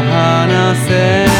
離せ